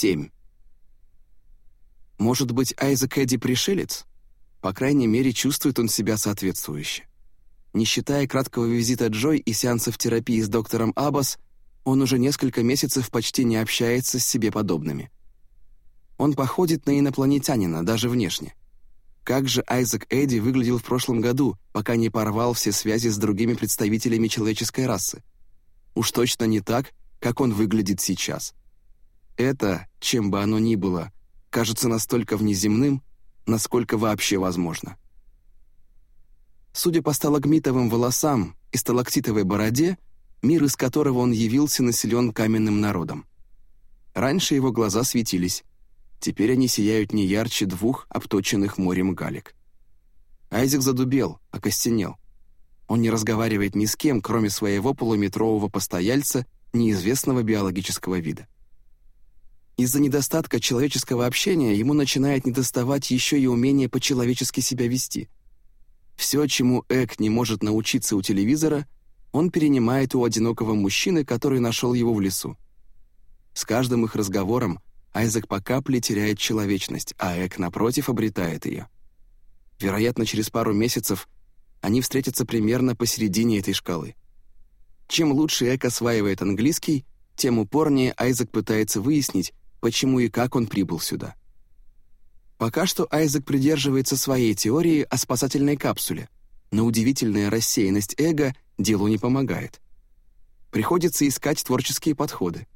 7. Может быть, Айзек Эдди пришелец? По крайней мере, чувствует он себя соответствующе. Не считая краткого визита Джой и сеансов терапии с доктором Аббас, он уже несколько месяцев почти не общается с себе подобными. Он походит на инопланетянина, даже внешне. Как же Айзек Эдди выглядел в прошлом году, пока не порвал все связи с другими представителями человеческой расы? Уж точно не так, как он выглядит сейчас. Это, чем бы оно ни было, кажется настолько внеземным, насколько вообще возможно. Судя по сталагмитовым волосам и сталактитовой бороде, мир, из которого он явился, населен каменным народом. Раньше его глаза светились, теперь они сияют не ярче двух обточенных морем галек. Айзек задубел, окостенел. Он не разговаривает ни с кем, кроме своего полуметрового постояльца неизвестного биологического вида. Из-за недостатка человеческого общения ему начинает недоставать еще и умение по-человечески себя вести. Все, чему Эк не может научиться у телевизора, он перенимает у одинокого мужчины, который нашел его в лесу. С каждым их разговором Айзек по капле теряет человечность, а Эк, напротив, обретает ее. Вероятно, через пару месяцев они встретятся примерно посередине этой шкалы. Чем лучше Эк осваивает английский, тем упорнее Айзек пытается выяснить, почему и как он прибыл сюда. Пока что Айзек придерживается своей теории о спасательной капсуле, но удивительная рассеянность эго делу не помогает. Приходится искать творческие подходы.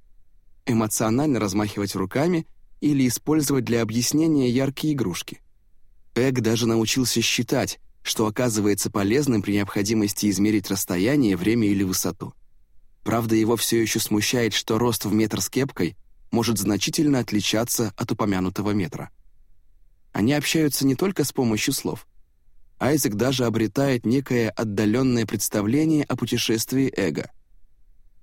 Эмоционально размахивать руками или использовать для объяснения яркие игрушки. Эг даже научился считать, что оказывается полезным при необходимости измерить расстояние, время или высоту. Правда, его все еще смущает, что рост в метр с кепкой может значительно отличаться от упомянутого метра. Они общаются не только с помощью слов. Айзек даже обретает некое отдаленное представление о путешествии эго.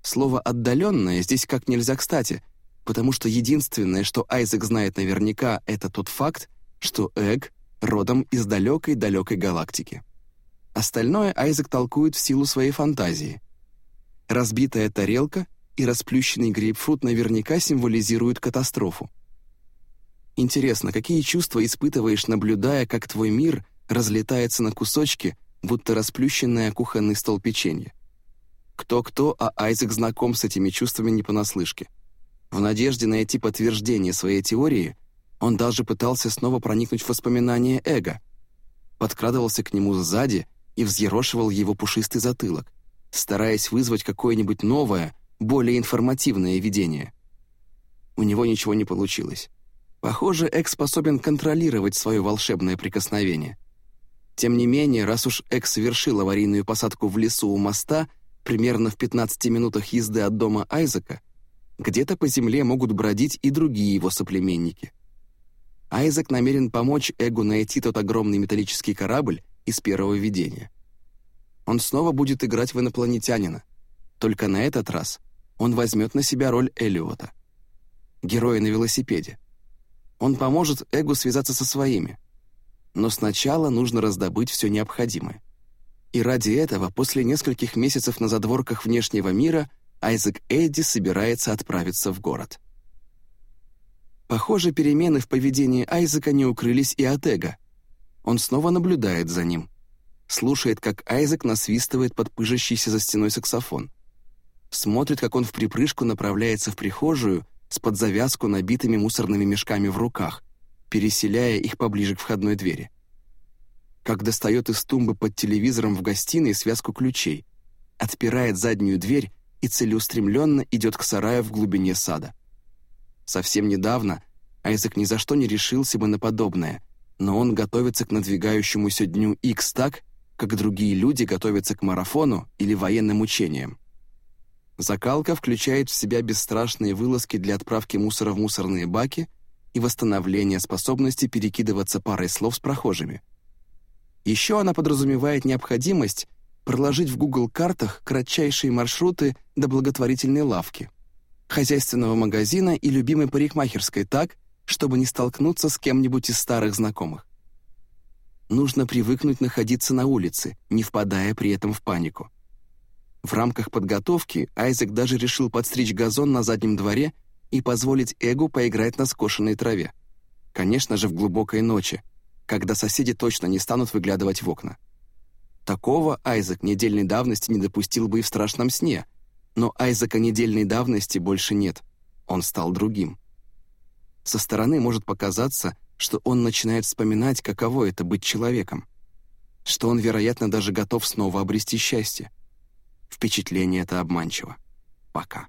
Слово «отдаленное» здесь как нельзя кстати, потому что единственное, что Айзек знает наверняка, это тот факт, что Эг родом из далекой-далекой галактики. Остальное Айзек толкует в силу своей фантазии. Разбитая тарелка и расплющенный грейпфрут наверняка символизируют катастрофу. Интересно, какие чувства испытываешь, наблюдая, как твой мир разлетается на кусочки, будто расплющенное кухонный стол печенья? Кто-кто, а Айзек знаком с этими чувствами не понаслышке. В надежде найти подтверждение своей теории, он даже пытался снова проникнуть в воспоминания эго, подкрадывался к нему сзади и взъерошивал его пушистый затылок, стараясь вызвать какое-нибудь новое, более информативное видение. У него ничего не получилось. Похоже, Экс способен контролировать свое волшебное прикосновение. Тем не менее, раз уж Экс совершил аварийную посадку в лесу у моста, примерно в 15 минутах езды от дома Айзека, где-то по земле могут бродить и другие его соплеменники. Айзек намерен помочь Эгу найти тот огромный металлический корабль из первого видения. Он снова будет играть в инопланетянина, только на этот раз он возьмет на себя роль Элиота, героя на велосипеде. Он поможет Эгу связаться со своими. Но сначала нужно раздобыть все необходимое. И ради этого, после нескольких месяцев на задворках внешнего мира, Айзек Эдди собирается отправиться в город. Похоже, перемены в поведении Айзека не укрылись и от Эга. Он снова наблюдает за ним. Слушает, как Айзек насвистывает под пыжащийся за стеной саксофон смотрит, как он в припрыжку направляется в прихожую с под завязку набитыми мусорными мешками в руках, переселяя их поближе к входной двери. Как достает из тумбы под телевизором в гостиной связку ключей, отпирает заднюю дверь и целеустремленно идет к сараю в глубине сада. Совсем недавно Айзек ни за что не решился бы на подобное, но он готовится к надвигающемуся дню X так, как другие люди готовятся к марафону или военным учениям. Закалка включает в себя бесстрашные вылазки для отправки мусора в мусорные баки и восстановления способности перекидываться парой слов с прохожими. Еще она подразумевает необходимость проложить в Google картах кратчайшие маршруты до благотворительной лавки, хозяйственного магазина и любимой парикмахерской так, чтобы не столкнуться с кем-нибудь из старых знакомых. Нужно привыкнуть находиться на улице, не впадая при этом в панику. В рамках подготовки Айзек даже решил подстричь газон на заднем дворе и позволить Эгу поиграть на скошенной траве. Конечно же, в глубокой ночи, когда соседи точно не станут выглядывать в окна. Такого Айзек недельной давности не допустил бы и в страшном сне, но Айзека недельной давности больше нет. Он стал другим. Со стороны может показаться, что он начинает вспоминать, каково это быть человеком, что он, вероятно, даже готов снова обрести счастье. Впечатление это обманчиво. Пока.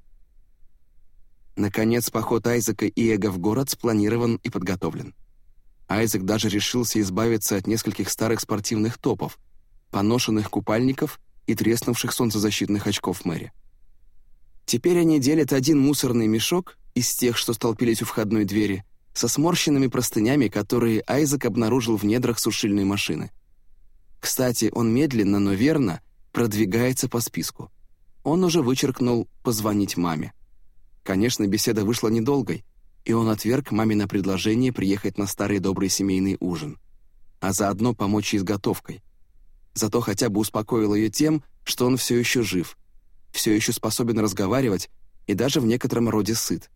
Наконец, поход Айзека и Эго в город спланирован и подготовлен. Айзек даже решился избавиться от нескольких старых спортивных топов, поношенных купальников и треснувших солнцезащитных очков Мэри. Теперь они делят один мусорный мешок из тех, что столпились у входной двери, со сморщенными простынями, которые Айзек обнаружил в недрах сушильной машины. Кстати, он медленно, но верно продвигается по списку. Он уже вычеркнул «позвонить маме». Конечно, беседа вышла недолгой, и он отверг мамино предложение приехать на старый добрый семейный ужин, а заодно помочь ей с готовкой. Зато хотя бы успокоил ее тем, что он все еще жив, все еще способен разговаривать и даже в некотором роде сыт.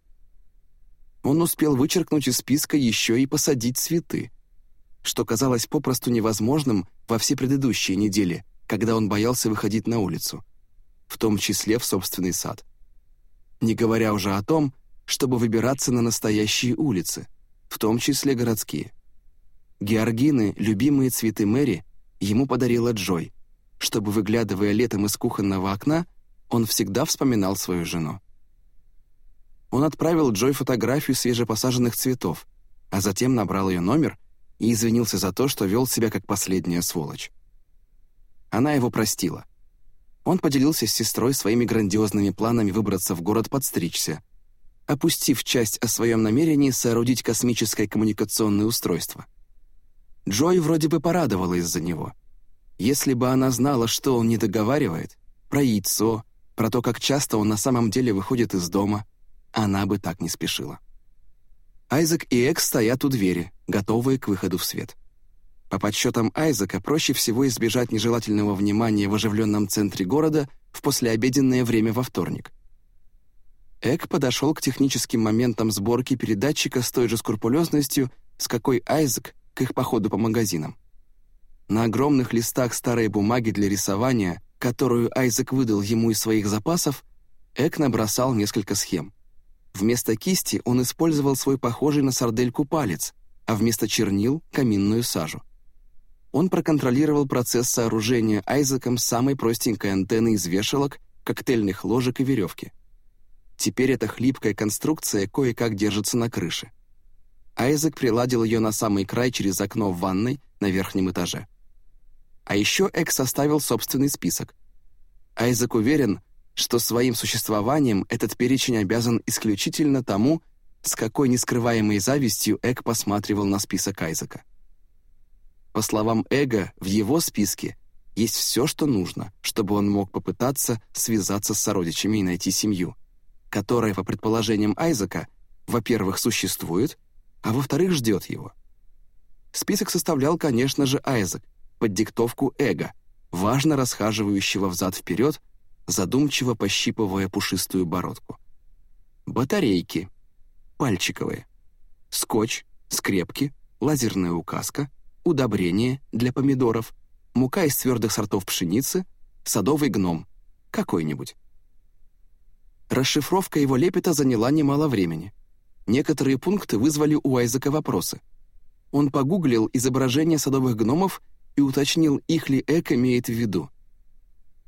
Он успел вычеркнуть из списка еще и посадить цветы, что казалось попросту невозможным во все предыдущие недели, когда он боялся выходить на улицу, в том числе в собственный сад не говоря уже о том, чтобы выбираться на настоящие улицы, в том числе городские. Георгины, любимые цветы Мэри, ему подарила Джой, чтобы, выглядывая летом из кухонного окна, он всегда вспоминал свою жену. Он отправил Джой фотографию свежепосаженных цветов, а затем набрал ее номер и извинился за то, что вел себя как последняя сволочь. Она его простила — он поделился с сестрой своими грандиозными планами выбраться в город подстричься, опустив часть о своем намерении соорудить космическое коммуникационное устройство. Джой вроде бы порадовала из-за него. Если бы она знала, что он не договаривает, про яйцо, про то, как часто он на самом деле выходит из дома, она бы так не спешила. Айзек и Экс стоят у двери, готовые к выходу в свет. По подсчетам Айзека, проще всего избежать нежелательного внимания в оживленном центре города в послеобеденное время во вторник. Эк подошел к техническим моментам сборки передатчика с той же скрупулезностью, с какой Айзек к их походу по магазинам. На огромных листах старой бумаги для рисования, которую Айзек выдал ему из своих запасов, Эк набросал несколько схем. Вместо кисти он использовал свой похожий на сардельку палец, а вместо чернил — каминную сажу он проконтролировал процесс сооружения Айзеком самой простенькой антенны из вешалок, коктейльных ложек и веревки. Теперь эта хлипкая конструкция кое-как держится на крыше. Айзек приладил ее на самый край через окно в ванной на верхнем этаже. А еще Эк составил собственный список. Айзек уверен, что своим существованием этот перечень обязан исключительно тому, с какой нескрываемой завистью Эк посматривал на список Айзека. По словам Эго, в его списке есть все, что нужно, чтобы он мог попытаться связаться с сородичами и найти семью, которая, по предположениям Айзека, во-первых, существует, а во-вторых, ждет его. Список составлял, конечно же, Айзек, под диктовку Эго, важно расхаживающего взад-вперед, задумчиво пощипывая пушистую бородку. Батарейки. Пальчиковые. Скотч, скрепки, лазерная указка, удобрение для помидоров, мука из твердых сортов пшеницы, садовый гном, какой-нибудь. Расшифровка его лепета заняла немало времени. Некоторые пункты вызвали у Айзека вопросы. Он погуглил изображения садовых гномов и уточнил, их ли Эк имеет в виду.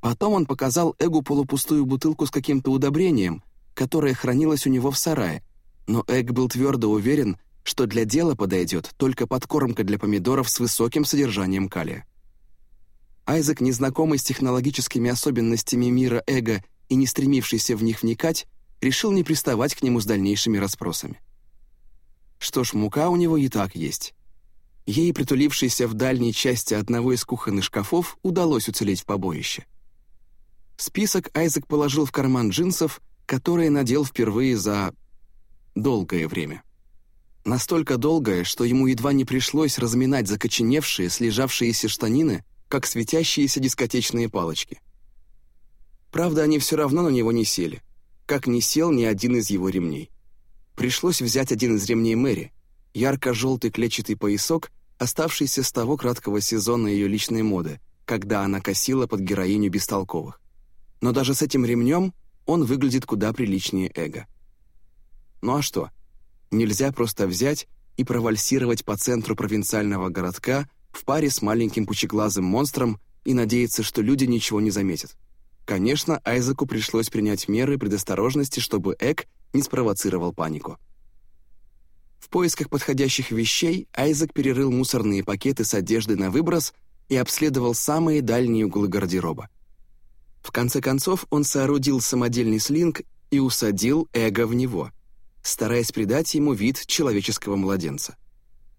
Потом он показал Эгу полупустую бутылку с каким-то удобрением, которое хранилось у него в сарае, но Эг был твердо уверен, что для дела подойдет только подкормка для помидоров с высоким содержанием калия. Айзек, незнакомый с технологическими особенностями мира эго и не стремившийся в них вникать, решил не приставать к нему с дальнейшими расспросами. Что ж, мука у него и так есть. Ей, притулившейся в дальней части одного из кухонных шкафов, удалось уцелеть в побоище. Список Айзек положил в карман джинсов, которые надел впервые за долгое время. Настолько долгое, что ему едва не пришлось разминать закоченевшие, слежавшиеся штанины, как светящиеся дискотечные палочки. Правда, они все равно на него не сели, как не сел ни один из его ремней. пришлось взять один из ремней Мэри, ярко-желтый клетчатый поясок, оставшийся с того краткого сезона ее личной моды, когда она косила под героиню бестолковых. Но даже с этим ремнем он выглядит куда приличнее эго. Ну а что? Нельзя просто взять и провальсировать по центру провинциального городка в паре с маленьким пучеглазым монстром и надеяться, что люди ничего не заметят. Конечно, Айзеку пришлось принять меры предосторожности, чтобы Эк не спровоцировал панику. В поисках подходящих вещей Айзек перерыл мусорные пакеты с одеждой на выброс и обследовал самые дальние углы гардероба. В конце концов он соорудил самодельный слинг и усадил эго в него, стараясь придать ему вид человеческого младенца.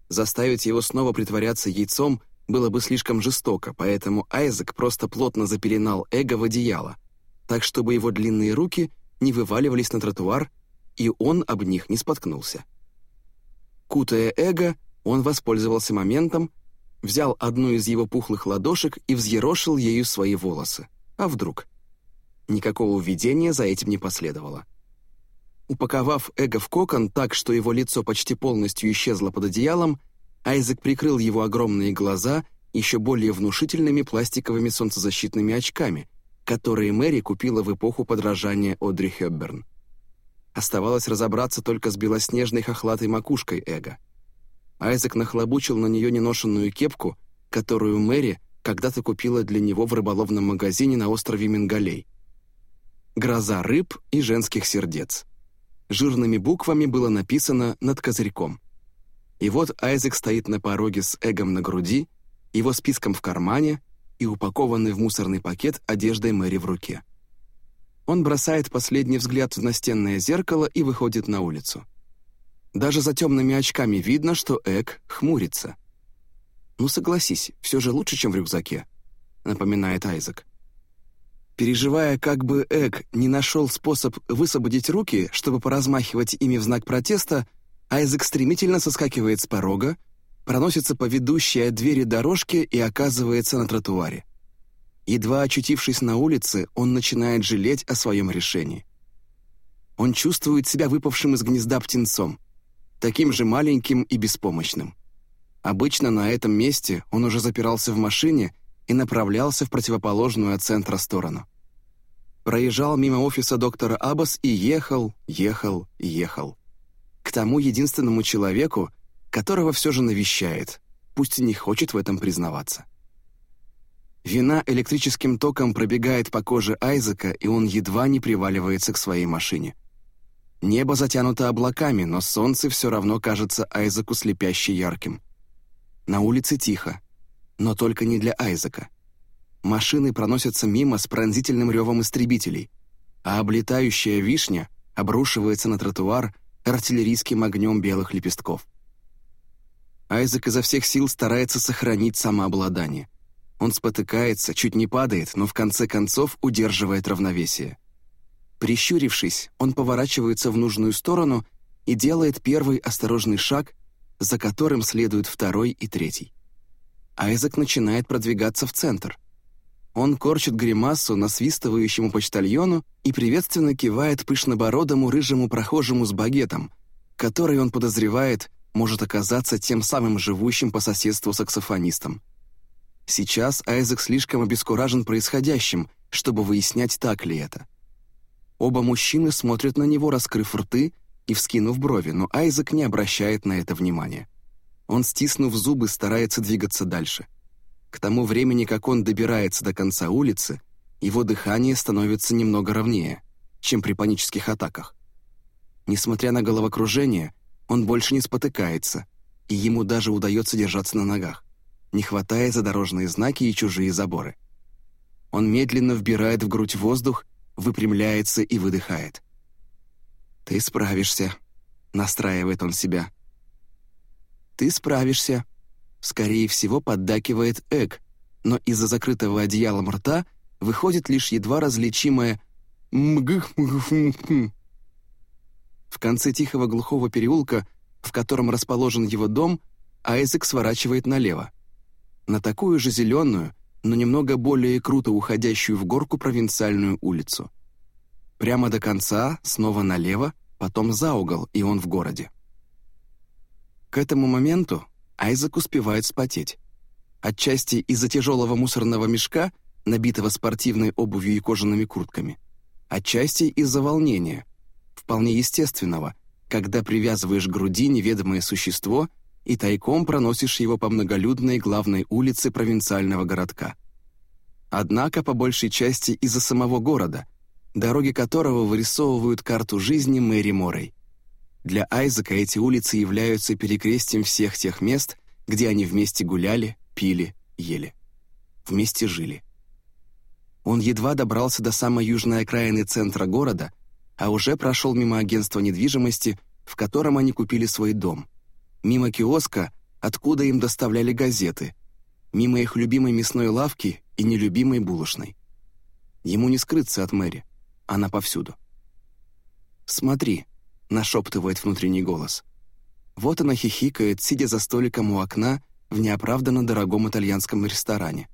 Заставить его снова притворяться яйцом было бы слишком жестоко, поэтому Айзек просто плотно запеленал эго в одеяло, так чтобы его длинные руки не вываливались на тротуар, и он об них не споткнулся. Кутая эго, он воспользовался моментом, взял одну из его пухлых ладошек и взъерошил ею свои волосы. А вдруг? Никакого видения за этим не последовало. Упаковав эго в кокон так, что его лицо почти полностью исчезло под одеялом, Айзек прикрыл его огромные глаза еще более внушительными пластиковыми солнцезащитными очками, которые Мэри купила в эпоху подражания Одри Хепберн. Оставалось разобраться только с белоснежной хохлатой макушкой эго. Айзек нахлобучил на нее неношенную кепку, которую Мэри когда-то купила для него в рыболовном магазине на острове Мингалей. «Гроза рыб и женских сердец». Жирными буквами было написано над козырьком. И вот Айзек стоит на пороге с эгом на груди, его списком в кармане и упакованный в мусорный пакет одеждой Мэри в руке. Он бросает последний взгляд в настенное зеркало и выходит на улицу. Даже за темными очками видно, что Эк хмурится. «Ну согласись, все же лучше, чем в рюкзаке», — напоминает Айзек. Переживая, как бы Эк не нашел способ высвободить руки, чтобы поразмахивать ими в знак протеста, Айзек стремительно соскакивает с порога, проносится по ведущей от двери дорожке и оказывается на тротуаре. Едва очутившись на улице, он начинает жалеть о своем решении. Он чувствует себя выпавшим из гнезда птенцом, таким же маленьким и беспомощным. Обычно на этом месте он уже запирался в машине и направлялся в противоположную от центра сторону. Проезжал мимо офиса доктора Аббас и ехал, ехал, ехал к тому единственному человеку, которого все же навещает, пусть и не хочет в этом признаваться. Вина электрическим током пробегает по коже Айзека, и он едва не приваливается к своей машине. Небо затянуто облаками, но солнце все равно кажется Айзеку слепяще ярким. На улице тихо, но только не для Айзека. Машины проносятся мимо с пронзительным ревом истребителей, а облетающая вишня обрушивается на тротуар, артиллерийским огнем белых лепестков. Айзек изо всех сил старается сохранить самообладание. Он спотыкается, чуть не падает, но в конце концов удерживает равновесие. Прищурившись, он поворачивается в нужную сторону и делает первый осторожный шаг, за которым следует второй и третий. Айзек начинает продвигаться в центр — он корчит гримасу насвистывающему почтальону и приветственно кивает пышнобородому рыжему прохожему с багетом, который он подозревает может оказаться тем самым живущим по соседству саксофонистом. Сейчас Айзек слишком обескуражен происходящим, чтобы выяснять, так ли это. Оба мужчины смотрят на него, раскрыв рты и вскинув брови, но Айзек не обращает на это внимания. Он, стиснув зубы, старается двигаться дальше — к тому времени, как он добирается до конца улицы, его дыхание становится немного ровнее, чем при панических атаках. Несмотря на головокружение, он больше не спотыкается, и ему даже удается держаться на ногах, не хватая за дорожные знаки и чужие заборы. Он медленно вбирает в грудь воздух, выпрямляется и выдыхает. «Ты справишься», — настраивает он себя. «Ты справишься», скорее всего, поддакивает Эк, но из-за закрытого одеялом рта выходит лишь едва различимое «мгх В конце тихого глухого переулка, в котором расположен его дом, Айзек сворачивает налево. На такую же зеленую, но немного более круто уходящую в горку провинциальную улицу. Прямо до конца, снова налево, потом за угол, и он в городе. К этому моменту Айзек успевает спотеть. Отчасти из-за тяжелого мусорного мешка, набитого спортивной обувью и кожаными куртками. Отчасти из-за волнения, вполне естественного, когда привязываешь к груди неведомое существо и тайком проносишь его по многолюдной главной улице провинциального городка. Однако, по большей части из-за самого города, дороги которого вырисовывают карту жизни Мэри Моррей. Для Айзека эти улицы являются перекрестием всех тех мест, где они вместе гуляли, пили, ели. Вместе жили. Он едва добрался до самой южной окраины центра города, а уже прошел мимо агентства недвижимости, в котором они купили свой дом. Мимо киоска, откуда им доставляли газеты. Мимо их любимой мясной лавки и нелюбимой булочной. Ему не скрыться от Мэри. Она повсюду. «Смотри», нашептывает внутренний голос. Вот она хихикает, сидя за столиком у окна в неоправданно дорогом итальянском ресторане.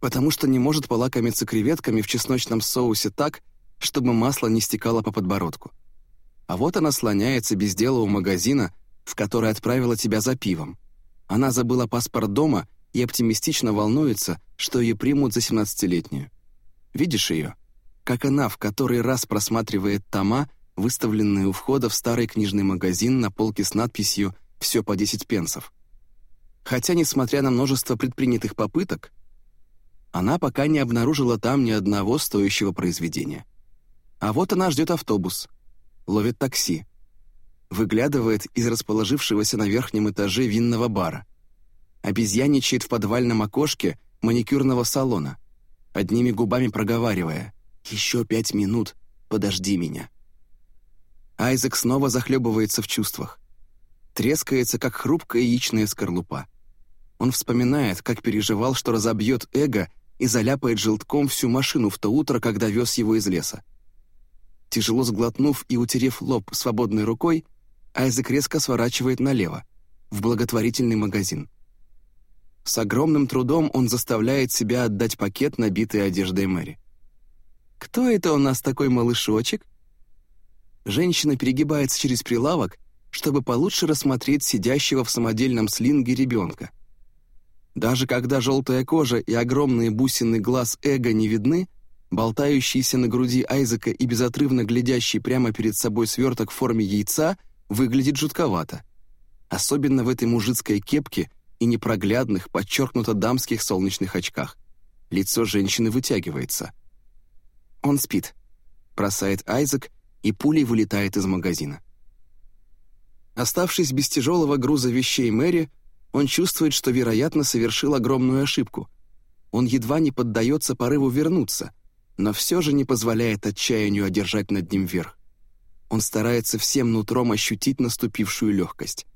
Потому что не может полакомиться креветками в чесночном соусе так, чтобы масло не стекало по подбородку. А вот она слоняется без дела у магазина, в который отправила тебя за пивом. Она забыла паспорт дома и оптимистично волнуется, что ее примут за 17-летнюю. Видишь ее? Как она в который раз просматривает тома, выставленные у входа в старый книжный магазин на полке с надписью «Все по 10 пенсов». Хотя, несмотря на множество предпринятых попыток, она пока не обнаружила там ни одного стоящего произведения. А вот она ждет автобус, ловит такси, выглядывает из расположившегося на верхнем этаже винного бара, обезьяничает в подвальном окошке маникюрного салона, одними губами проговаривая «Еще пять минут, подожди меня». Айзек снова захлебывается в чувствах. Трескается, как хрупкая яичная скорлупа. Он вспоминает, как переживал, что разобьет эго и заляпает желтком всю машину в то утро, когда вез его из леса. Тяжело сглотнув и утерев лоб свободной рукой, Айзек резко сворачивает налево, в благотворительный магазин. С огромным трудом он заставляет себя отдать пакет, набитый одеждой Мэри. «Кто это у нас такой малышочек?» Женщина перегибается через прилавок, чтобы получше рассмотреть сидящего в самодельном слинге ребенка. Даже когда желтая кожа и огромные бусины глаз эго не видны, болтающийся на груди Айзека и безотрывно глядящий прямо перед собой сверток в форме яйца выглядит жутковато. Особенно в этой мужицкой кепке и непроглядных, подчеркнуто дамских солнечных очках. Лицо женщины вытягивается. «Он спит», — бросает Айзек и пулей вылетает из магазина. Оставшись без тяжелого груза вещей Мэри, он чувствует, что, вероятно, совершил огромную ошибку. Он едва не поддается порыву вернуться, но все же не позволяет отчаянию одержать над ним верх. Он старается всем нутром ощутить наступившую легкость.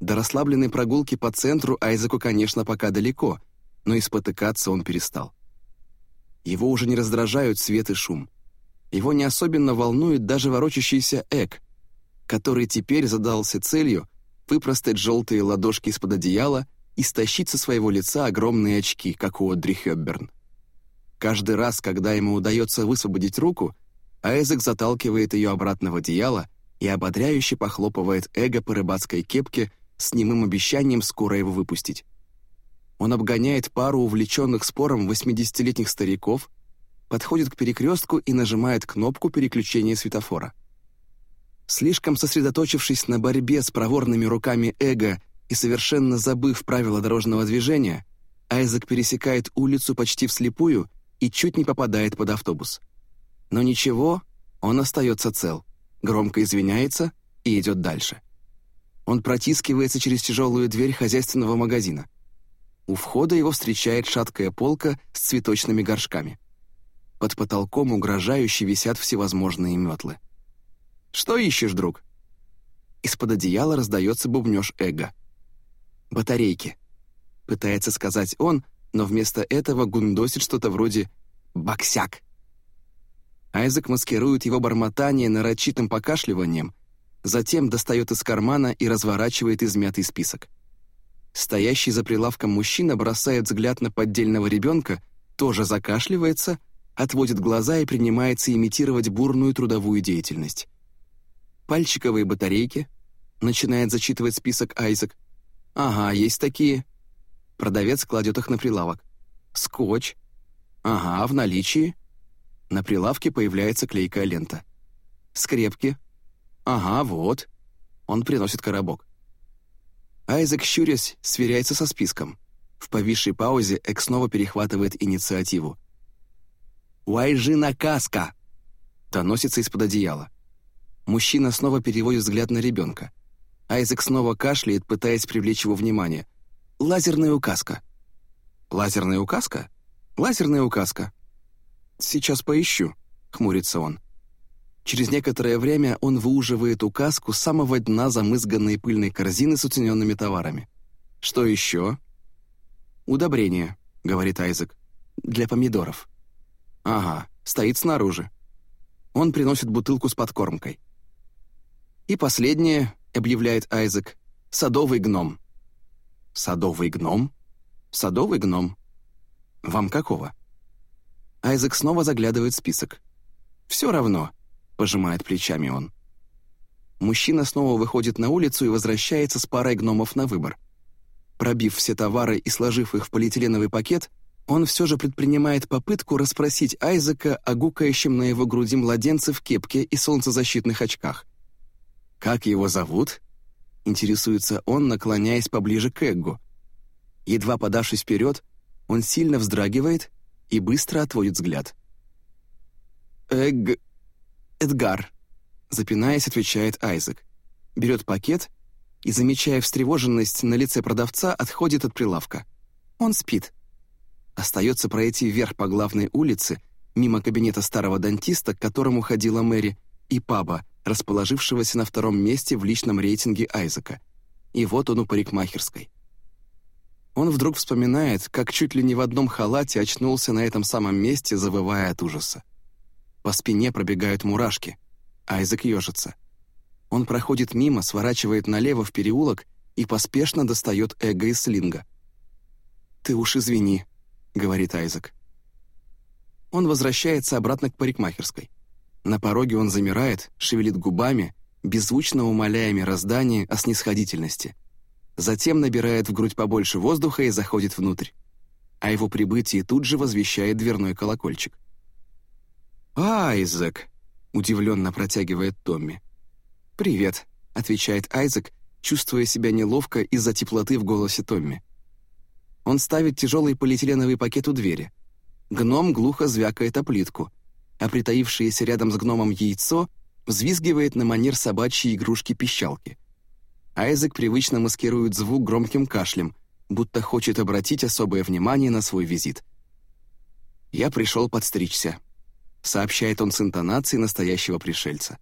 До расслабленной прогулки по центру Айзеку, конечно, пока далеко, но и спотыкаться он перестал. Его уже не раздражают свет и шум. Его не особенно волнует даже ворочащийся Эк, который теперь задался целью выпростать желтые ладошки из-под одеяла и стащить со своего лица огромные очки, как у Одри Хёбберн. Каждый раз, когда ему удается высвободить руку, Айзек заталкивает ее обратно в одеяло и ободряюще похлопывает эго по рыбацкой кепке с немым обещанием скоро его выпустить. Он обгоняет пару увлеченных спором 80-летних стариков, подходит к перекрестку и нажимает кнопку переключения светофора. Слишком сосредоточившись на борьбе с проворными руками эго и совершенно забыв правила дорожного движения, Айзек пересекает улицу почти вслепую и чуть не попадает под автобус. Но ничего, он остается цел, громко извиняется и идет дальше. Он протискивается через тяжелую дверь хозяйственного магазина. У входа его встречает шаткая полка с цветочными горшками. Под потолком угрожающе висят всевозможные метлы. «Что ищешь, друг?» Из-под одеяла раздается бубнёж эго. «Батарейки», — пытается сказать он, но вместо этого гундосит что-то вроде «боксяк». Айзек маскирует его бормотание нарочитым покашливанием, затем достает из кармана и разворачивает измятый список. Стоящий за прилавком мужчина бросает взгляд на поддельного ребенка, тоже закашливается — отводит глаза и принимается имитировать бурную трудовую деятельность. Пальчиковые батарейки. Начинает зачитывать список Айзек. Ага, есть такие. Продавец кладет их на прилавок. Скотч. Ага, в наличии. На прилавке появляется клейкая лента. Скрепки. Ага, вот. Он приносит коробок. Айзек, щурясь, сверяется со списком. В повисшей паузе Эк снова перехватывает инициативу. «Уайжина каска!» Доносится из-под одеяла. Мужчина снова переводит взгляд на ребенка. Айзек снова кашляет, пытаясь привлечь его внимание. «Лазерная указка». «Лазерная указка?» «Лазерная указка». «Сейчас поищу», — хмурится он. Через некоторое время он выуживает указку с самого дна замызганной пыльной корзины с уцененными товарами. «Что еще?» «Удобрение», — говорит Айзек. «Для помидоров». «Ага, стоит снаружи». Он приносит бутылку с подкормкой. «И последнее», — объявляет Айзек, — «садовый гном». «Садовый гном? Садовый гном. Вам какого?» Айзек снова заглядывает в список. «Все равно», — пожимает плечами он. Мужчина снова выходит на улицу и возвращается с парой гномов на выбор. Пробив все товары и сложив их в полиэтиленовый пакет, он все же предпринимает попытку расспросить Айзека о гукающем на его груди младенце в кепке и солнцезащитных очках. «Как его зовут?» — интересуется он, наклоняясь поближе к Эггу. Едва подавшись вперед, он сильно вздрагивает и быстро отводит взгляд. «Эгг... Эдгар», — запинаясь, отвечает Айзек. Берет пакет и, замечая встревоженность на лице продавца, отходит от прилавка. Он спит. Остается пройти вверх по главной улице, мимо кабинета старого дантиста, к которому ходила Мэри, и паба, расположившегося на втором месте в личном рейтинге Айзека. И вот он у парикмахерской. Он вдруг вспоминает, как чуть ли не в одном халате очнулся на этом самом месте, завывая от ужаса. По спине пробегают мурашки. Айзек ежится. Он проходит мимо, сворачивает налево в переулок и поспешно достает эго из слинга. «Ты уж извини», — говорит Айзек. Он возвращается обратно к парикмахерской. На пороге он замирает, шевелит губами, беззвучно умоляя мироздание о снисходительности. Затем набирает в грудь побольше воздуха и заходит внутрь. О его прибытии тут же возвещает дверной колокольчик. «Айзек!» — удивленно протягивает Томми. «Привет», — отвечает Айзек, чувствуя себя неловко из-за теплоты в голосе Томми. Он ставит тяжелый полиэтиленовый пакет у двери. Гном глухо звякает о плитку — а притаившееся рядом с гномом яйцо взвизгивает на манер собачьей игрушки-пищалки. Айзек привычно маскирует звук громким кашлем, будто хочет обратить особое внимание на свой визит. «Я пришел подстричься», — сообщает он с интонацией настоящего пришельца.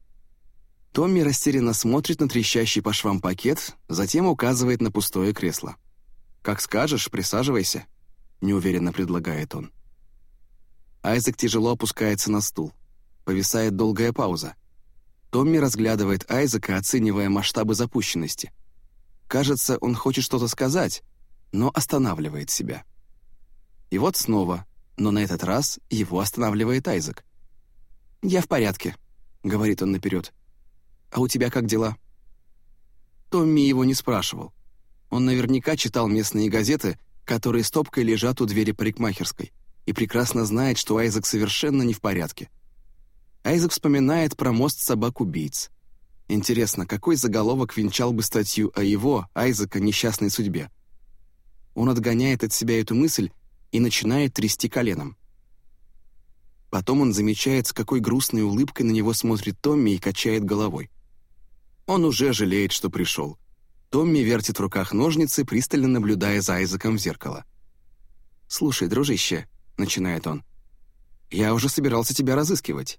Томми растерянно смотрит на трещащий по швам пакет, затем указывает на пустое кресло. «Как скажешь, присаживайся», — неуверенно предлагает он. Айзек тяжело опускается на стул. Повисает долгая пауза. Томми разглядывает Айзека, оценивая масштабы запущенности. Кажется, он хочет что-то сказать, но останавливает себя. И вот снова, но на этот раз его останавливает Айзек. «Я в порядке», — говорит он наперед. «А у тебя как дела?» Томми его не спрашивал. Он наверняка читал местные газеты, которые стопкой лежат у двери парикмахерской и прекрасно знает, что Айзек совершенно не в порядке. Айзек вспоминает про мост собак-убийц. Интересно, какой заголовок венчал бы статью о его, Айзека, несчастной судьбе? Он отгоняет от себя эту мысль и начинает трясти коленом. Потом он замечает, с какой грустной улыбкой на него смотрит Томми и качает головой. Он уже жалеет, что пришел. Томми вертит в руках ножницы, пристально наблюдая за Айзеком в зеркало. «Слушай, дружище», — начинает он. «Я уже собирался тебя разыскивать.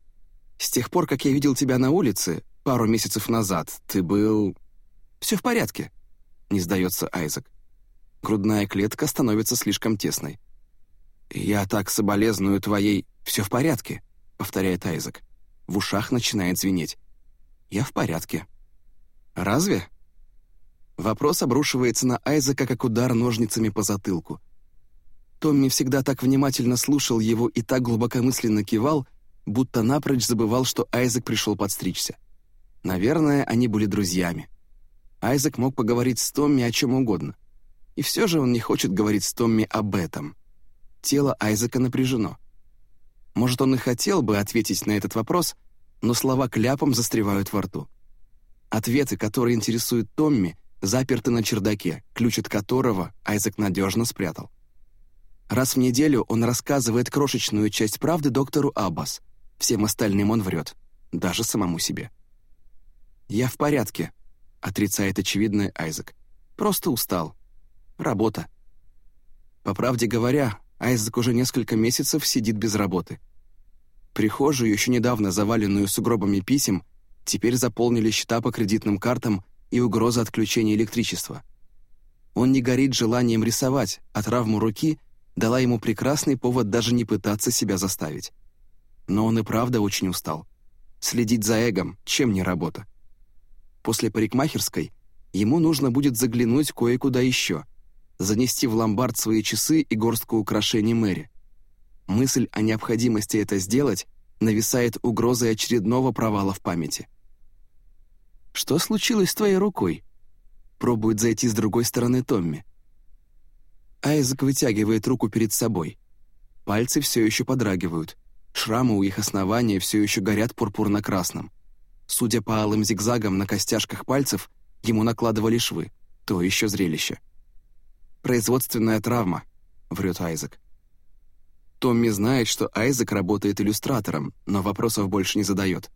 С тех пор, как я видел тебя на улице, пару месяцев назад, ты был...» «Все в порядке», — не сдается Айзек. Грудная клетка становится слишком тесной. «Я так соболезную твоей...» «Все в порядке», — повторяет Айзек. В ушах начинает звенеть. «Я в порядке». «Разве?» Вопрос обрушивается на Айзека, как удар ножницами по затылку — Томми всегда так внимательно слушал его и так глубокомысленно кивал, будто напрочь забывал, что Айзек пришел подстричься. Наверное, они были друзьями. Айзек мог поговорить с Томми о чем угодно. И все же он не хочет говорить с Томми об этом. Тело Айзека напряжено. Может, он и хотел бы ответить на этот вопрос, но слова кляпом застревают во рту. Ответы, которые интересуют Томми, заперты на чердаке, ключ от которого Айзек надежно спрятал. Раз в неделю он рассказывает крошечную часть правды доктору Аббас. Всем остальным он врет, даже самому себе. «Я в порядке», — отрицает очевидный Айзек. «Просто устал. Работа». По правде говоря, Айзек уже несколько месяцев сидит без работы. Прихожую, еще недавно заваленную сугробами писем, теперь заполнили счета по кредитным картам и угроза отключения электричества. Он не горит желанием рисовать, а травму руки дала ему прекрасный повод даже не пытаться себя заставить. Но он и правда очень устал. Следить за эгом, чем не работа. После парикмахерской ему нужно будет заглянуть кое-куда еще, занести в ломбард свои часы и горстку украшений Мэри. Мысль о необходимости это сделать нависает угрозой очередного провала в памяти. «Что случилось с твоей рукой?» Пробует зайти с другой стороны Томми. Айзек вытягивает руку перед собой. Пальцы все еще подрагивают. Шрамы у их основания все еще горят пурпурно-красным. Судя по алым зигзагам на костяшках пальцев, ему накладывали швы. То еще зрелище. «Производственная травма», — врет Айзек. Томми знает, что Айзек работает иллюстратором, но вопросов больше не задает.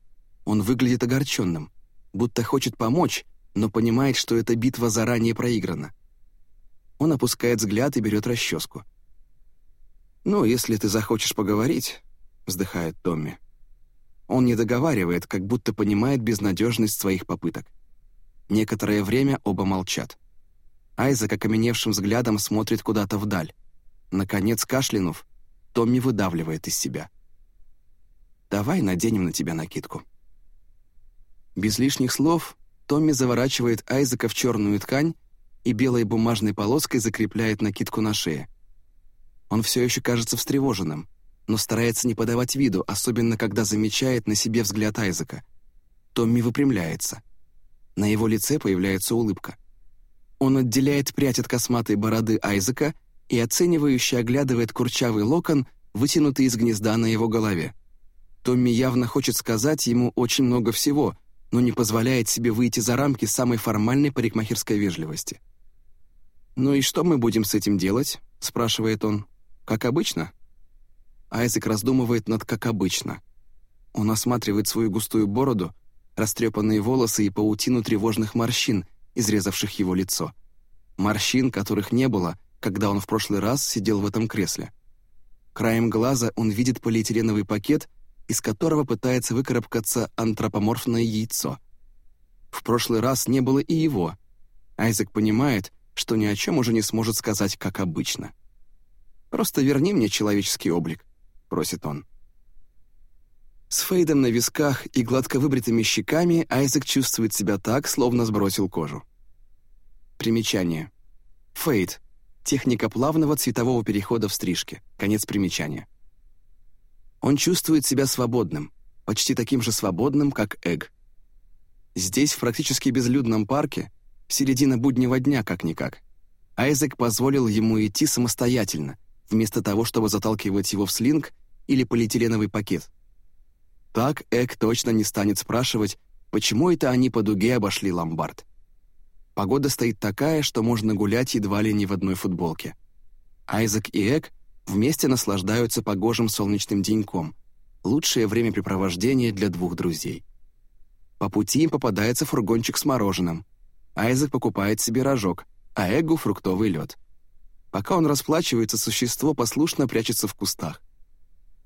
Он выглядит огорченным, будто хочет помочь, но понимает, что эта битва заранее проиграна. Он опускает взгляд и берет расческу. «Ну, если ты захочешь поговорить», — вздыхает Томми. Он не договаривает, как будто понимает безнадежность своих попыток. Некоторое время оба молчат. Айзек окаменевшим взглядом смотрит куда-то вдаль. Наконец, кашлянув, Томми выдавливает из себя. «Давай наденем на тебя накидку». Без лишних слов Томми заворачивает Айзека в черную ткань и белой бумажной полоской закрепляет накидку на шее. Он все еще кажется встревоженным, но старается не подавать виду, особенно когда замечает на себе взгляд Айзека. Томми выпрямляется. На его лице появляется улыбка. Он отделяет прядь от косматой бороды Айзека и оценивающе оглядывает курчавый локон, вытянутый из гнезда на его голове. Томми явно хочет сказать ему очень много всего, но не позволяет себе выйти за рамки самой формальной парикмахерской вежливости. «Ну и что мы будем с этим делать?» — спрашивает он. «Как обычно?» Айзек раздумывает над «как обычно». Он осматривает свою густую бороду, растрепанные волосы и паутину тревожных морщин, изрезавших его лицо. Морщин, которых не было, когда он в прошлый раз сидел в этом кресле. Краем глаза он видит полиэтиленовый пакет, из которого пытается выкарабкаться антропоморфное яйцо. В прошлый раз не было и его. Айзек понимает, что ни о чем уже не сможет сказать, как обычно. «Просто верни мне человеческий облик», — просит он. С фейдом на висках и гладко выбритыми щеками Айзек чувствует себя так, словно сбросил кожу. Примечание. Фейд — техника плавного цветового перехода в стрижке. Конец примечания. Он чувствует себя свободным, почти таким же свободным, как Эг. Здесь, в практически безлюдном парке, Середина буднего дня, как-никак. Айзек позволил ему идти самостоятельно, вместо того, чтобы заталкивать его в слинг или полиэтиленовый пакет. Так Эк точно не станет спрашивать, почему это они по дуге обошли ломбард. Погода стоит такая, что можно гулять едва ли не в одной футболке. Айзек и Эк вместе наслаждаются погожим солнечным деньком. Лучшее времяпрепровождение для двух друзей. По пути им попадается фургончик с мороженым — Айзек покупает себе рожок, а Эгу — фруктовый лед. Пока он расплачивается, существо послушно прячется в кустах.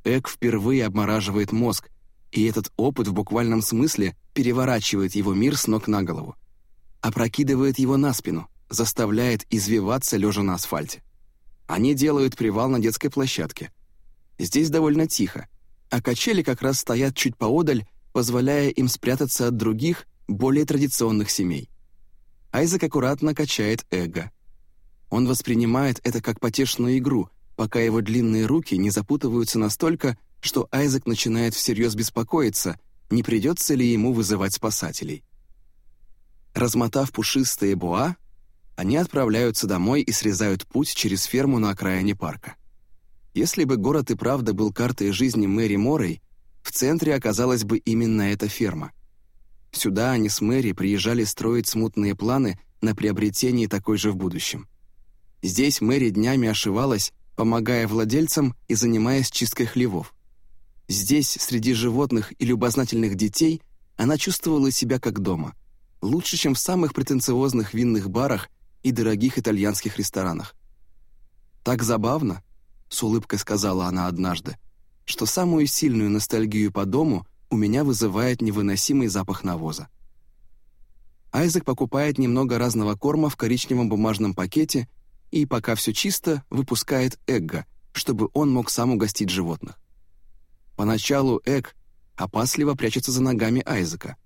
Эг впервые обмораживает мозг, и этот опыт в буквальном смысле переворачивает его мир с ног на голову. Опрокидывает его на спину, заставляет извиваться лежа на асфальте. Они делают привал на детской площадке. Здесь довольно тихо, а качели как раз стоят чуть поодаль, позволяя им спрятаться от других, более традиционных семей. Айзек аккуратно качает эго. Он воспринимает это как потешную игру, пока его длинные руки не запутываются настолько, что Айзек начинает всерьез беспокоиться, не придется ли ему вызывать спасателей. Размотав пушистые буа, они отправляются домой и срезают путь через ферму на окраине парка. Если бы город и правда был картой жизни Мэри Морой, в центре оказалась бы именно эта ферма. Сюда они с Мэри приезжали строить смутные планы на приобретение такой же в будущем. Здесь Мэри днями ошивалась, помогая владельцам и занимаясь чисткой хлевов. Здесь, среди животных и любознательных детей, она чувствовала себя как дома, лучше, чем в самых претенциозных винных барах и дорогих итальянских ресторанах. «Так забавно», — с улыбкой сказала она однажды, «что самую сильную ностальгию по дому у меня вызывает невыносимый запах навоза». Айзек покупает немного разного корма в коричневом бумажном пакете и, пока все чисто, выпускает Эгга, чтобы он мог сам угостить животных. Поначалу Эг опасливо прячется за ногами Айзека.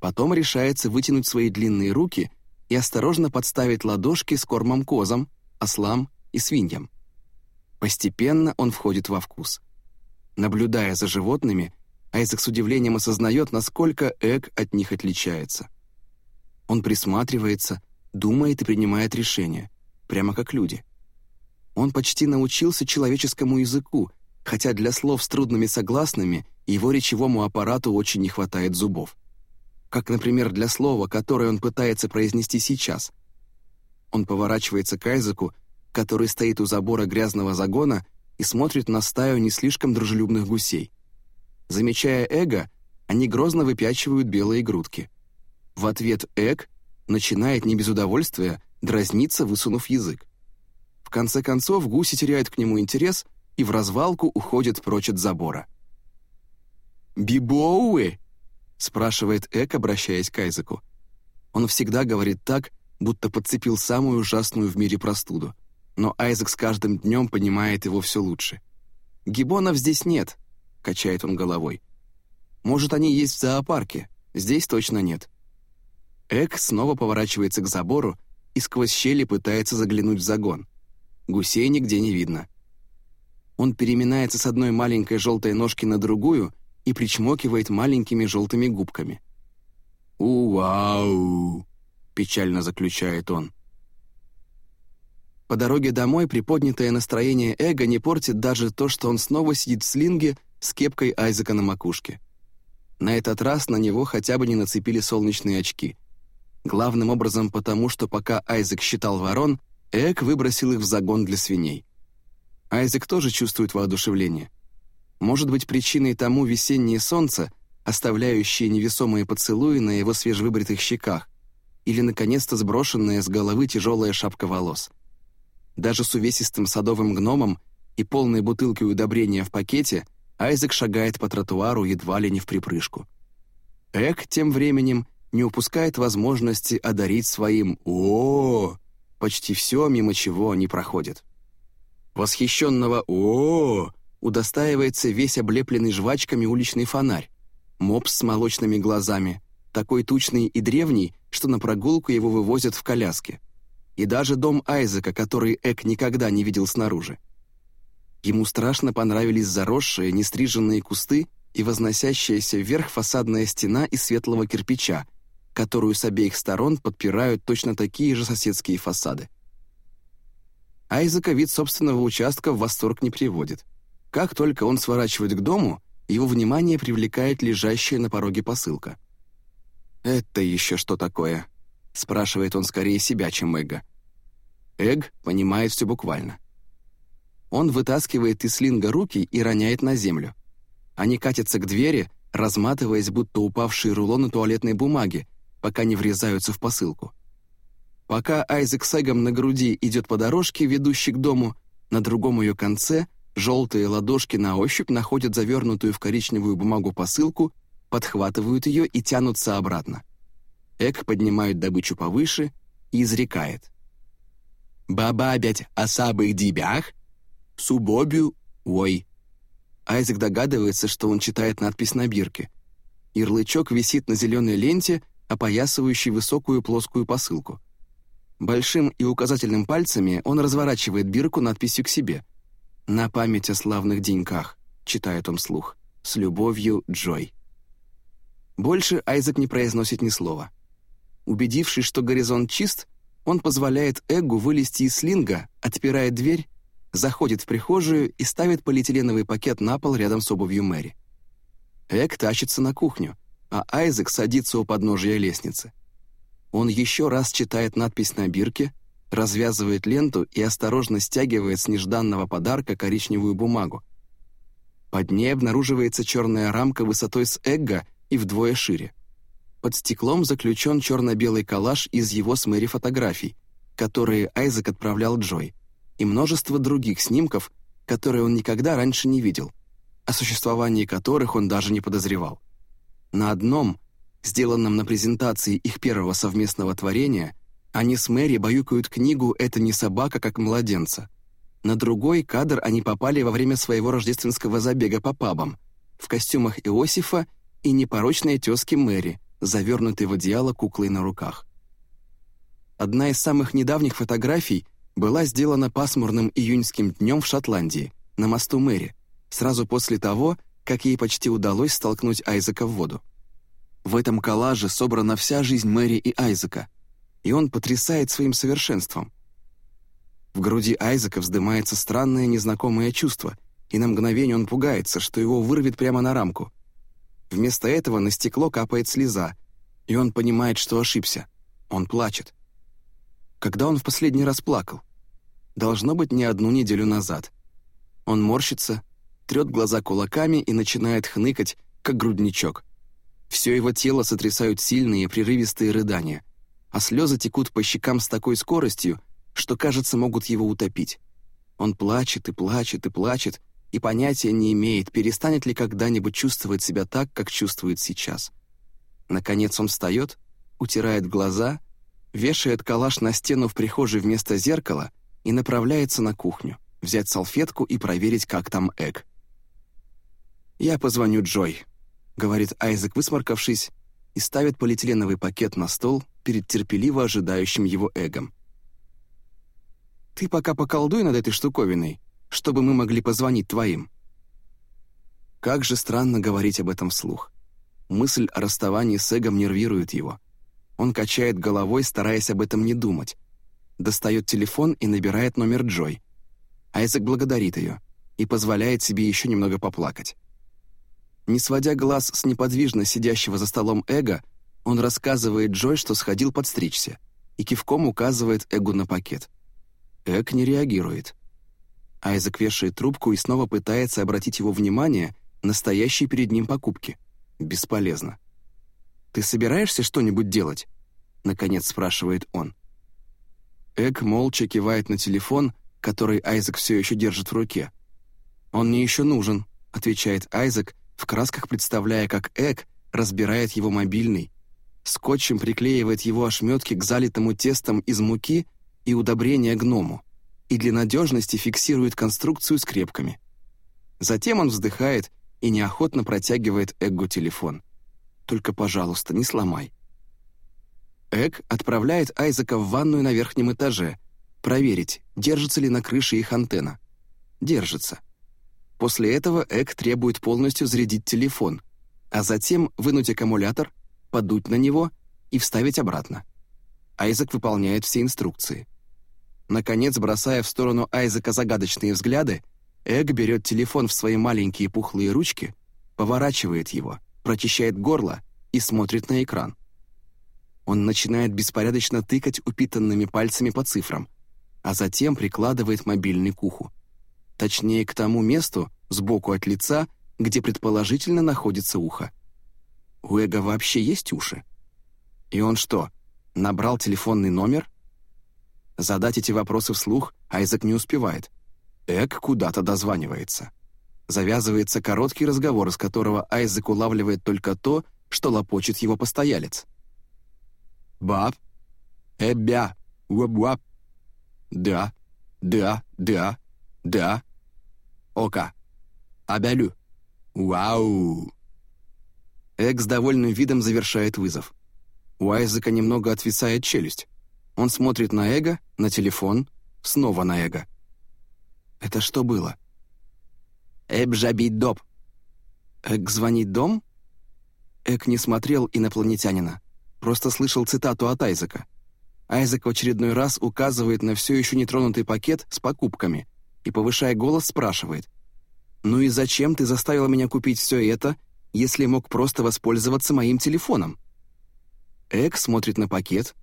Потом решается вытянуть свои длинные руки и осторожно подставить ладошки с кормом козам, ослам и свиньям. Постепенно он входит во вкус. Наблюдая за животными, Айзек с удивлением осознает, насколько Эг от них отличается. Он присматривается, думает и принимает решения, прямо как люди. Он почти научился человеческому языку, хотя для слов с трудными согласными его речевому аппарату очень не хватает зубов. Как, например, для слова, которое он пытается произнести сейчас. Он поворачивается к Айзеку, который стоит у забора грязного загона и смотрит на стаю не слишком дружелюбных гусей. Замечая эго, они грозно выпячивают белые грудки. В ответ Эг начинает не без удовольствия дразниться, высунув язык. В конце концов гуси теряют к нему интерес — и в развалку уходит прочь от забора. «Бибоуэ?» — спрашивает Эк, обращаясь к Айзеку. Он всегда говорит так, будто подцепил самую ужасную в мире простуду, но Айзек с каждым днем понимает его все лучше. «Гибонов здесь нет», — качает он головой. «Может, они есть в зоопарке, здесь точно нет». Эк снова поворачивается к забору и сквозь щели пытается заглянуть в загон. Гусей нигде не видно. Он переминается с одной маленькой желтой ножки на другую и причмокивает маленькими желтыми губками. «У-вау!» — печально заключает он. По дороге домой приподнятое настроение эго не портит даже то, что он снова сидит в слинге с кепкой Айзека на макушке. На этот раз на него хотя бы не нацепили солнечные очки. Главным образом потому, что пока Айзек считал ворон, Эк выбросил их в загон для свиней. Айзек тоже чувствует воодушевление. Может быть, причиной тому весеннее солнце, оставляющее невесомые поцелуи на его свежевыбритых щеках, или, наконец-то, сброшенная с головы тяжелая шапка волос. Даже с увесистым садовым гномом и полной бутылкой удобрения в пакете Айзек шагает по тротуару едва ли не в припрыжку. Эк, тем временем, не упускает возможности одарить своим «О!», почти все, мимо чего не проходит. Восхищенного -о, -о удостаивается весь облепленный жвачками уличный фонарь. Мопс с молочными глазами, такой тучный и древний, что на прогулку его вывозят в коляске. И даже дом Айзека, который Эк никогда не видел снаружи. Ему страшно понравились заросшие, нестриженные кусты и возносящаяся вверх фасадная стена из светлого кирпича, которую с обеих сторон подпирают точно такие же соседские фасады. Айзека вид собственного участка в восторг не приводит. Как только он сворачивает к дому, его внимание привлекает лежащая на пороге посылка. «Это еще что такое?» — спрашивает он скорее себя, чем Эгга. Эгг понимает все буквально. Он вытаскивает из слинга руки и роняет на землю. Они катятся к двери, разматываясь, будто упавшие рулоны туалетной бумаги, пока не врезаются в посылку. Пока Айзек с Эгом на груди идет по дорожке, ведущей к дому, на другом ее конце желтые ладошки на ощупь находят завернутую в коричневую бумагу посылку, подхватывают ее и тянутся обратно. Эк поднимает добычу повыше и изрекает. «Бабабять о сабых дебях? Субобю? Ой!» Айзек догадывается, что он читает надпись на бирке. Ярлычок висит на зеленой ленте, опоясывающей высокую плоскую посылку. Большим и указательным пальцами он разворачивает бирку надписью к себе. «На память о славных деньках», — читает он слух. «С любовью, Джой». Больше Айзек не произносит ни слова. Убедившись, что горизонт чист, он позволяет Эггу вылезти из слинга, отпирает дверь, заходит в прихожую и ставит полиэтиленовый пакет на пол рядом с обувью Мэри. Эгг тащится на кухню, а Айзек садится у подножия лестницы. Он еще раз читает надпись на бирке, развязывает ленту и осторожно стягивает с нежданного подарка коричневую бумагу. Под ней обнаруживается черная рамка высотой с Эгга и вдвое шире. Под стеклом заключен черно-белый коллаж из его с Мэри фотографий, которые Айзек отправлял Джой, и множество других снимков, которые он никогда раньше не видел, о существовании которых он даже не подозревал. На одном, сделанном на презентации их первого совместного творения, они с Мэри баюкают книгу «Это не собака, как младенца». На другой кадр они попали во время своего рождественского забега по пабам, в костюмах Иосифа и непорочной тезки Мэри, завернутой в одеяло куклой на руках. Одна из самых недавних фотографий была сделана пасмурным июньским днем в Шотландии, на мосту Мэри, сразу после того, как ей почти удалось столкнуть Айзека в воду. В этом коллаже собрана вся жизнь Мэри и Айзека, и он потрясает своим совершенством. В груди Айзека вздымается странное незнакомое чувство, и на мгновение он пугается, что его вырвет прямо на рамку. Вместо этого на стекло капает слеза, и он понимает, что ошибся. Он плачет. Когда он в последний раз плакал? Должно быть, не одну неделю назад. Он морщится, трет глаза кулаками и начинает хныкать, как грудничок. Все его тело сотрясают сильные прерывистые рыдания, а слезы текут по щекам с такой скоростью, что, кажется, могут его утопить. Он плачет и плачет и плачет, и понятия не имеет, перестанет ли когда-нибудь чувствовать себя так, как чувствует сейчас. Наконец он встает, утирает глаза, вешает калаш на стену в прихожей вместо зеркала и направляется на кухню, взять салфетку и проверить, как там Эг. «Я позвоню Джой», — говорит Айзек, высморкавшись, и ставит полиэтиленовый пакет на стол перед терпеливо ожидающим его Эгом. «Ты пока поколдуй над этой штуковиной», чтобы мы могли позвонить твоим». Как же странно говорить об этом вслух. Мысль о расставании с Эгом нервирует его. Он качает головой, стараясь об этом не думать. Достает телефон и набирает номер Джой. Айзек благодарит ее и позволяет себе еще немного поплакать. Не сводя глаз с неподвижно сидящего за столом Эга, он рассказывает Джой, что сходил подстричься, и кивком указывает Эгу на пакет. Эг не реагирует. Айзек вешает трубку и снова пытается обратить его внимание на стоящие перед ним покупки. Бесполезно. «Ты собираешься что-нибудь делать?» — наконец спрашивает он. Эк молча кивает на телефон, который Айзек все еще держит в руке. «Он мне еще нужен», — отвечает Айзек, в красках представляя, как Эк разбирает его мобильный, скотчем приклеивает его ошметки к залитому тестом из муки и удобрения гному и для надежности фиксирует конструкцию скрепками. Затем он вздыхает и неохотно протягивает Эггу телефон. «Только, пожалуйста, не сломай». Эгг отправляет Айзека в ванную на верхнем этаже, проверить, держится ли на крыше их антенна. Держится. После этого Эгг требует полностью зарядить телефон, а затем вынуть аккумулятор, подуть на него и вставить обратно. Айзек выполняет все инструкции. Наконец, бросая в сторону Айзека загадочные взгляды, Эг берет телефон в свои маленькие пухлые ручки, поворачивает его, прочищает горло и смотрит на экран. Он начинает беспорядочно тыкать упитанными пальцами по цифрам, а затем прикладывает мобильный к уху. Точнее, к тому месту, сбоку от лица, где предположительно находится ухо. У Эга вообще есть уши? И он что, набрал телефонный номер — Задать эти вопросы вслух Айзек не успевает. Эк куда-то дозванивается. Завязывается короткий разговор, из которого Айзек улавливает только то, что лопочет его постоялец. «Баб? Эбя? Уэбуап? Да, да, да, да. Ока. Абялю. Вау!» Эк с довольным видом завершает вызов. У Айзека немного отвисает челюсть. Он смотрит на Эго, на телефон, снова на Эго. Это что было? Эб жабить доп. Эг звонит дом? Эк не смотрел «Инопланетянина», просто слышал цитату от Айзека. Айзек в очередной раз указывает на все еще нетронутый пакет с покупками и, повышая голос, спрашивает. «Ну и зачем ты заставил меня купить все это, если мог просто воспользоваться моим телефоном?» Эк смотрит на пакет,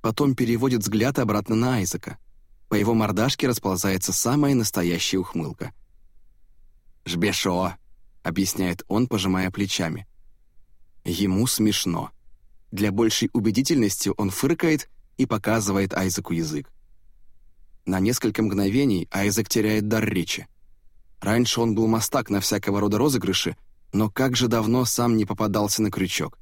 потом переводит взгляд обратно на Айзека. По его мордашке расползается самая настоящая ухмылка. «Жбешо», — объясняет он, пожимая плечами. Ему смешно. Для большей убедительности он фыркает и показывает Айзеку язык. На несколько мгновений Айзек теряет дар речи. Раньше он был мастак на всякого рода розыгрыши, но как же давно сам не попадался на крючок.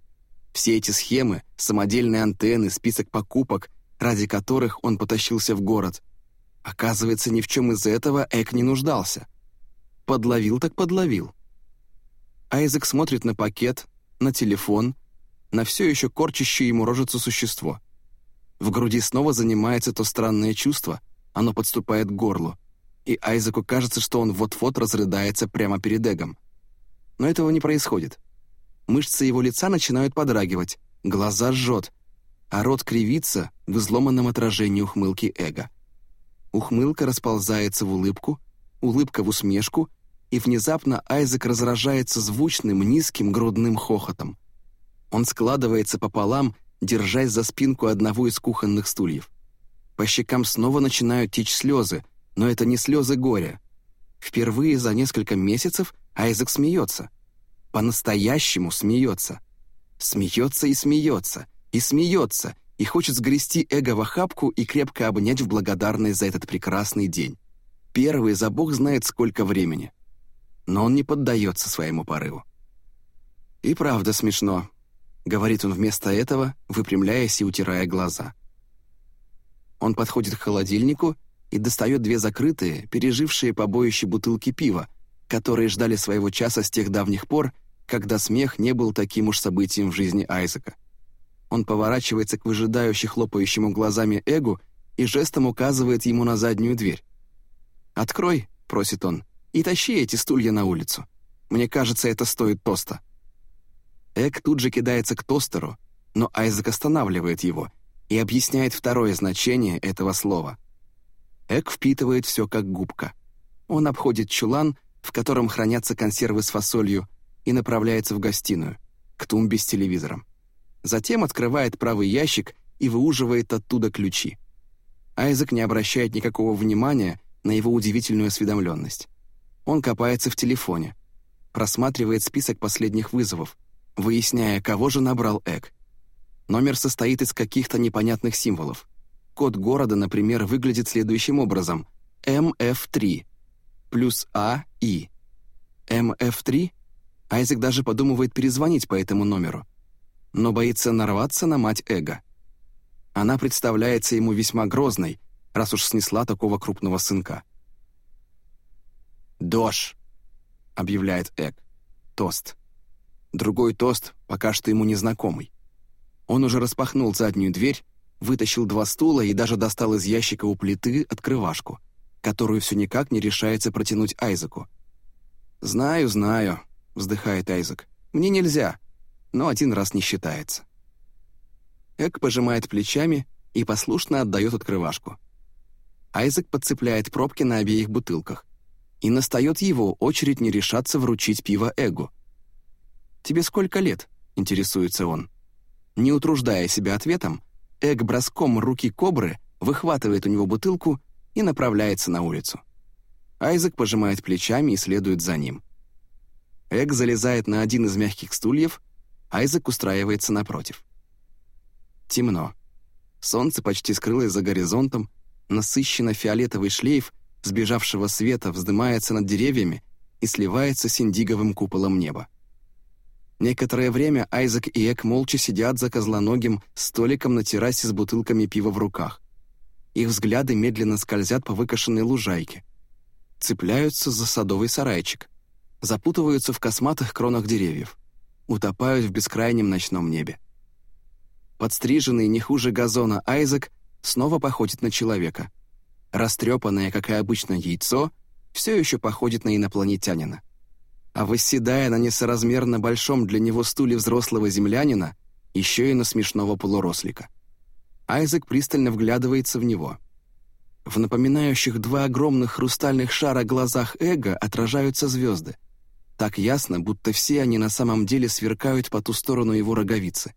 Все эти схемы, самодельные антенны, список покупок, ради которых он потащился в город. Оказывается, ни в чем из этого Эк не нуждался. Подловил так подловил. Айзек смотрит на пакет, на телефон, на все еще корчащее ему рожицу существо. В груди снова занимается то странное чувство, оно подступает к горлу, и Айзеку кажется, что он вот-вот разрыдается прямо перед Эгом. Но этого не происходит. Мышцы его лица начинают подрагивать, глаза жжет, а рот кривится в изломанном отражении ухмылки эго. Ухмылка расползается в улыбку, улыбка в усмешку, и внезапно Айзек разражается звучным, низким грудным хохотом. Он складывается пополам, держась за спинку одного из кухонных стульев. По щекам снова начинают течь слезы, но это не слезы горя. Впервые за несколько месяцев Айзек смеется — по-настоящему смеется. Смеется и смеется, и смеется, и хочет сгрести эго в охапку и крепко обнять в благодарность за этот прекрасный день. Первый за бог знает сколько времени. Но он не поддается своему порыву. «И правда смешно», — говорит он вместо этого, выпрямляясь и утирая глаза. Он подходит к холодильнику и достает две закрытые, пережившие побоище бутылки пива, которые ждали своего часа с тех давних пор, когда смех не был таким уж событием в жизни Айзека. Он поворачивается к выжидающе хлопающему глазами Эгу и жестом указывает ему на заднюю дверь. «Открой», — просит он, — «и тащи эти стулья на улицу. Мне кажется, это стоит тоста». Эг тут же кидается к тостеру, но Айзек останавливает его и объясняет второе значение этого слова. Эг впитывает все как губка. Он обходит чулан, в котором хранятся консервы с фасолью, и направляется в гостиную, к тумбе с телевизором. Затем открывает правый ящик и выуживает оттуда ключи. Айзек не обращает никакого внимания на его удивительную осведомленность. Он копается в телефоне, просматривает список последних вызовов, выясняя, кого же набрал Эк. Номер состоит из каких-то непонятных символов. Код города, например, выглядит следующим образом. МФ3 плюс АИ. МФ3 Айзек даже подумывает перезвонить по этому номеру, но боится нарваться на мать Эго. Она представляется ему весьма грозной, раз уж снесла такого крупного сынка. «Дош!» — объявляет Эг. Тост. Другой тост пока что ему незнакомый. Он уже распахнул заднюю дверь, вытащил два стула и даже достал из ящика у плиты открывашку, которую все никак не решается протянуть Айзеку. «Знаю, знаю», — вздыхает Айзек. «Мне нельзя, но один раз не считается». Эк пожимает плечами и послушно отдает открывашку. Айзек подцепляет пробки на обеих бутылках. И настает его очередь не решаться вручить пиво Эгу. «Тебе сколько лет?» — интересуется он. Не утруждая себя ответом, Эг броском руки кобры выхватывает у него бутылку и направляется на улицу. Айзек пожимает плечами и следует за ним. Эк залезает на один из мягких стульев, Айзек устраивается напротив. Темно. Солнце почти скрылось за горизонтом, насыщенно фиолетовый шлейф сбежавшего света вздымается над деревьями и сливается с индиговым куполом неба. Некоторое время Айзек и Эк молча сидят за козлоногим столиком на террасе с бутылками пива в руках. Их взгляды медленно скользят по выкошенной лужайке. Цепляются за садовый сарайчик запутываются в косматых кронах деревьев, утопают в бескрайнем ночном небе. Подстриженный не хуже газона Айзек снова походит на человека. Растрепанное, как и обычно, яйцо все еще походит на инопланетянина. А восседая на несоразмерно большом для него стуле взрослого землянина, еще и на смешного полурослика. Айзек пристально вглядывается в него. В напоминающих два огромных хрустальных шара глазах эго отражаются звезды. Так ясно, будто все они на самом деле сверкают по ту сторону его роговицы.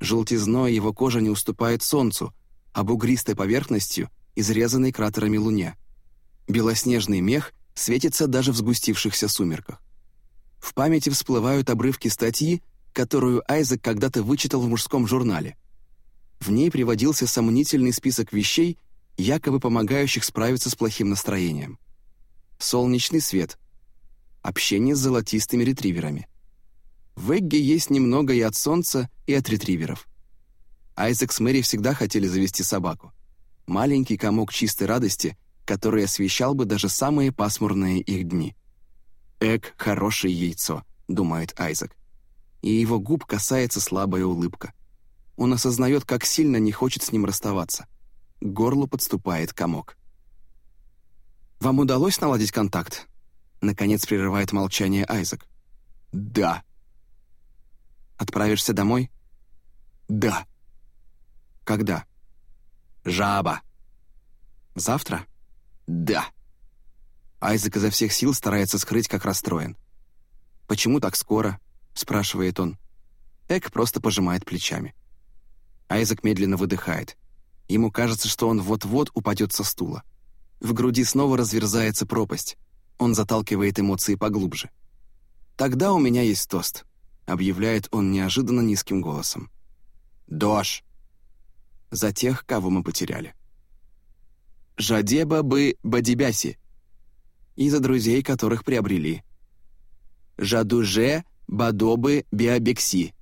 Желтизной его кожа не уступает солнцу, а бугристой поверхностью — изрезанной кратерами луне. Белоснежный мех светится даже в сгустившихся сумерках. В памяти всплывают обрывки статьи, которую Айзек когда-то вычитал в мужском журнале. В ней приводился сомнительный список вещей, якобы помогающих справиться с плохим настроением. Солнечный свет. Общение с золотистыми ретриверами. В Эгге есть немного и от солнца, и от ретриверов. Айзек с Мэри всегда хотели завести собаку. Маленький комок чистой радости, который освещал бы даже самые пасмурные их дни. «Эк — хорошее яйцо», — думает Айзек. И его губ касается слабая улыбка. Он осознает, как сильно не хочет с ним расставаться. К горлу подступает комок. «Вам удалось наладить контакт?» Наконец прерывает молчание Айзек. «Да». «Отправишься домой?» «Да». «Когда?» «Жаба». «Завтра?» «Да». Айзек изо всех сил старается скрыть, как расстроен. «Почему так скоро?» — спрашивает он. Эк просто пожимает плечами. Айзек медленно выдыхает. Ему кажется, что он вот-вот упадет со стула. В груди снова разверзается пропасть. Он заталкивает эмоции поглубже. «Тогда у меня есть тост», — объявляет он неожиданно низким голосом. «Дождь!» За тех, кого мы потеряли. «Жадеба бы бадибяси!» И за друзей, которых приобрели. «Жадуже бадобы биобекси!»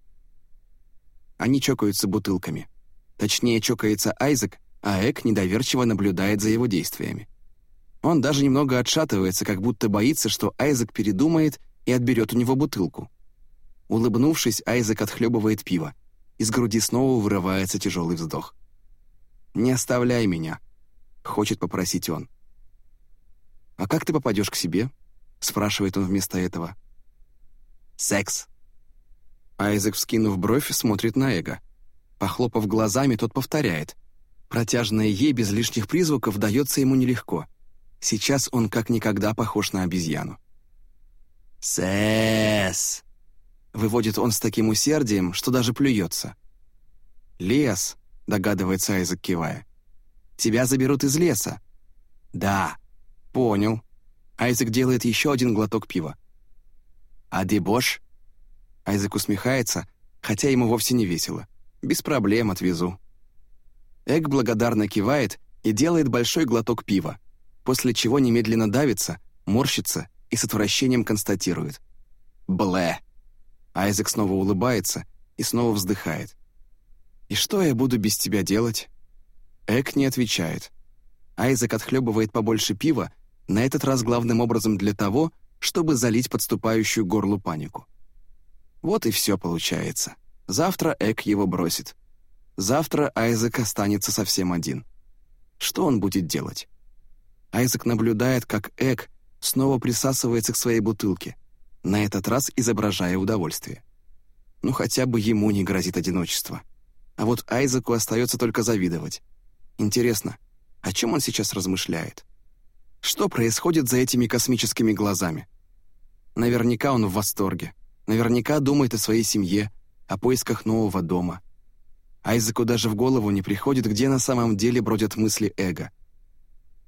Они чокаются бутылками. Точнее, чокается Айзек, а Эк недоверчиво наблюдает за его действиями. Он даже немного отшатывается, как будто боится, что Айзек передумает и отберет у него бутылку. Улыбнувшись, Айзек отхлебывает пиво. Из груди снова вырывается тяжелый вздох. «Не оставляй меня», — хочет попросить он. «А как ты попадешь к себе?» — спрашивает он вместо этого. «Секс», Айзек, вскинув бровь, смотрит на Эго. Похлопав глазами, тот повторяет. Протяжное «е» без лишних призвуков дается ему нелегко. Сейчас он как никогда похож на обезьяну. «Сэс!» — выводит он с таким усердием, что даже плюется. «Лес», — догадывается Айзек, кивая. «Тебя заберут из леса». «Да». «Понял». Айзек делает еще один глоток пива. «А дебош?» Айзек усмехается, хотя ему вовсе не весело. «Без проблем отвезу». Эк благодарно кивает и делает большой глоток пива, после чего немедленно давится, морщится и с отвращением констатирует. «Блэ!» Айзек снова улыбается и снова вздыхает. «И что я буду без тебя делать?» Эк не отвечает. Айзек отхлебывает побольше пива, на этот раз главным образом для того, чтобы залить подступающую горлу панику. Вот и все получается. Завтра Эк его бросит. Завтра Айзек останется совсем один. Что он будет делать? Айзек наблюдает, как Эк снова присасывается к своей бутылке, на этот раз изображая удовольствие. Ну хотя бы ему не грозит одиночество. А вот Айзеку остается только завидовать. Интересно, о чем он сейчас размышляет? Что происходит за этими космическими глазами? Наверняка он в восторге. Наверняка думает о своей семье, о поисках нового дома. Айзеку даже в голову не приходит, где на самом деле бродят мысли эго.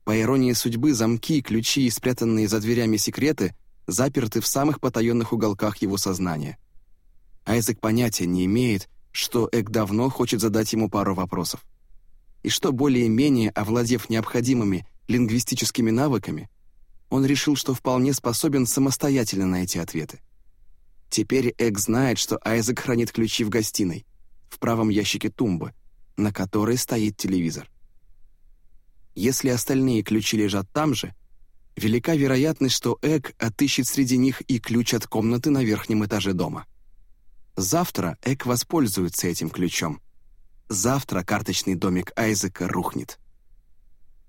По иронии судьбы, замки, ключи и спрятанные за дверями секреты заперты в самых потаенных уголках его сознания. Айзек понятия не имеет, что Эк давно хочет задать ему пару вопросов. И что более-менее, овладев необходимыми лингвистическими навыками, он решил, что вполне способен самостоятельно найти ответы. Теперь Эк знает, что Айзек хранит ключи в гостиной, в правом ящике тумбы, на которой стоит телевизор. Если остальные ключи лежат там же, велика вероятность, что Эк отыщет среди них и ключ от комнаты на верхнем этаже дома. Завтра Эк воспользуется этим ключом. Завтра карточный домик Айзека рухнет.